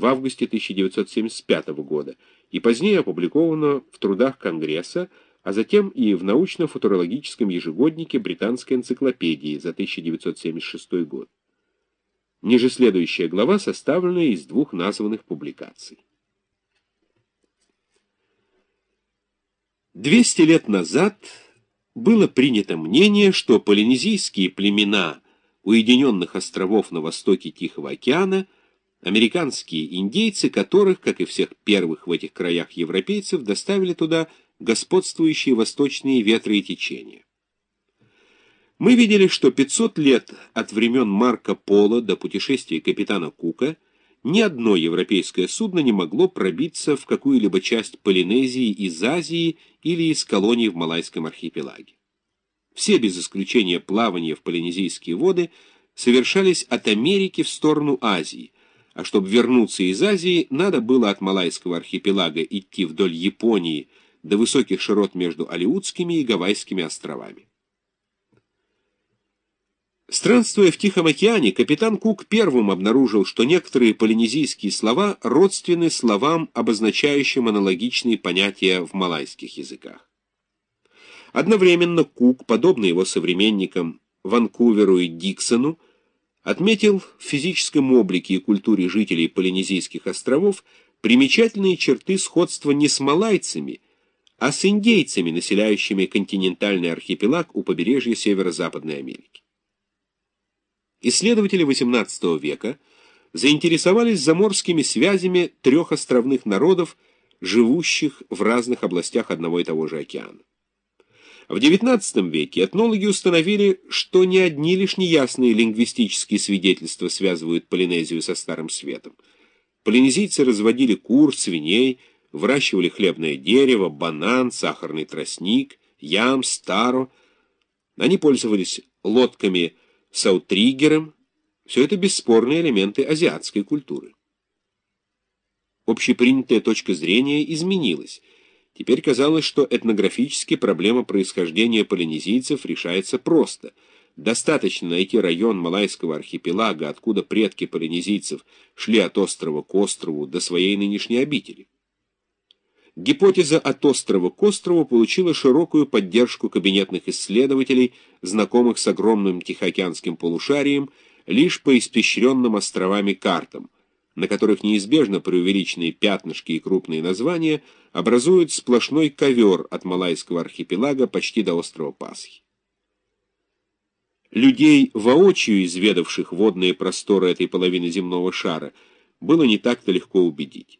в августе 1975 года и позднее опубликовано в трудах Конгресса, а затем и в научно-футурологическом ежегоднике Британской энциклопедии за 1976 год. Ниже следующая глава составлена из двух названных публикаций. 200 лет назад было принято мнение, что полинезийские племена уединенных островов на востоке Тихого океана – Американские индейцы, которых, как и всех первых в этих краях европейцев, доставили туда господствующие восточные ветры и течения. Мы видели, что 500 лет от времен Марка Поло до путешествия капитана Кука ни одно европейское судно не могло пробиться в какую-либо часть Полинезии из Азии или из колоний в Малайском архипелаге. Все без исключения плавания в полинезийские воды совершались от Америки в сторону Азии – а чтобы вернуться из Азии, надо было от Малайского архипелага идти вдоль Японии до высоких широт между Алиутскими и Гавайскими островами. Странствуя в Тихом океане, капитан Кук первым обнаружил, что некоторые полинезийские слова родственны словам, обозначающим аналогичные понятия в малайских языках. Одновременно Кук, подобно его современникам Ванкуверу и Диксону, отметил в физическом облике и культуре жителей Полинезийских островов примечательные черты сходства не с малайцами, а с индейцами, населяющими континентальный архипелаг у побережья Северо-Западной Америки. Исследователи XVIII века заинтересовались заморскими связями трех островных народов, живущих в разных областях одного и того же океана. В XIX веке этнологи установили, что не одни лишь неясные лингвистические свидетельства связывают Полинезию со Старым Светом. Полинезийцы разводили кур, свиней, выращивали хлебное дерево, банан, сахарный тростник, ям, старо. Они пользовались лодками с аутригером. Все это бесспорные элементы азиатской культуры. Общепринятая точка зрения изменилась – Теперь казалось, что этнографически проблема происхождения полинезийцев решается просто. Достаточно найти район Малайского архипелага, откуда предки полинезийцев шли от острова к острову до своей нынешней обители. Гипотеза от острова к острову получила широкую поддержку кабинетных исследователей, знакомых с огромным Тихоокеанским полушарием, лишь по испещренным островами картам – на которых неизбежно преувеличенные пятнышки и крупные названия образуют сплошной ковер от Малайского архипелага почти до острова Пасхи. Людей, воочию изведавших водные просторы этой половины земного шара, было не так-то легко убедить.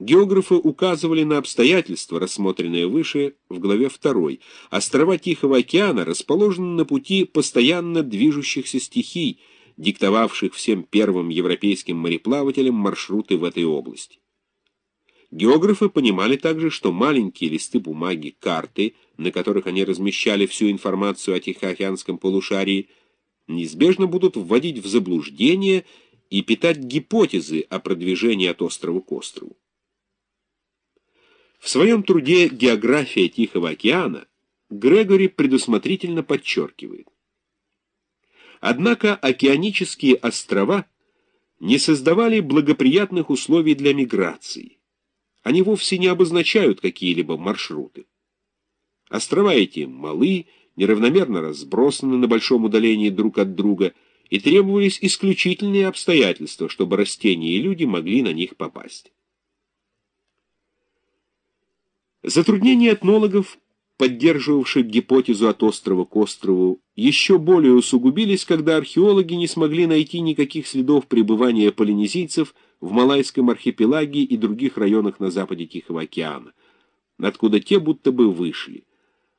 Географы указывали на обстоятельства, рассмотренные выше в главе 2. Острова Тихого океана расположены на пути постоянно движущихся стихий, диктовавших всем первым европейским мореплавателям маршруты в этой области. Географы понимали также, что маленькие листы бумаги, карты, на которых они размещали всю информацию о Тихоокеанском полушарии, неизбежно будут вводить в заблуждение и питать гипотезы о продвижении от острова к острову. В своем труде «География Тихого океана» Грегори предусмотрительно подчеркивает, Однако океанические острова не создавали благоприятных условий для миграции. Они вовсе не обозначают какие-либо маршруты. Острова эти малы, неравномерно разбросаны на большом удалении друг от друга, и требовались исключительные обстоятельства, чтобы растения и люди могли на них попасть. Затруднения этнологов поддерживавших гипотезу от острова к острову, еще более усугубились, когда археологи не смогли найти никаких следов пребывания полинезийцев в Малайском архипелаге и других районах на западе Тихого океана, откуда те будто бы вышли.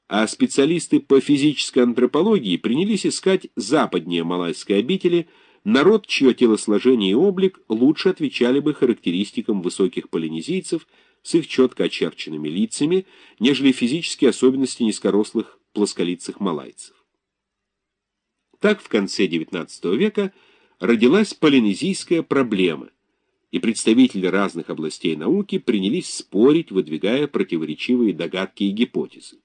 А специалисты по физической антропологии принялись искать западнее Малайской обители, народ, чье телосложение и облик лучше отвечали бы характеристикам высоких полинезийцев – с их четко очерченными лицами, нежели физические особенности низкорослых плосколицых малайцев. Так в конце XIX века родилась полинезийская проблема, и представители разных областей науки принялись спорить, выдвигая противоречивые догадки и гипотезы.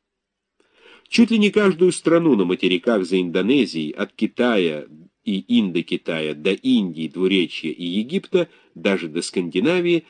Чуть ли не каждую страну на материках за Индонезией, от Китая и Индокитая до Индии, Двуречья и Египта, даже до Скандинавии,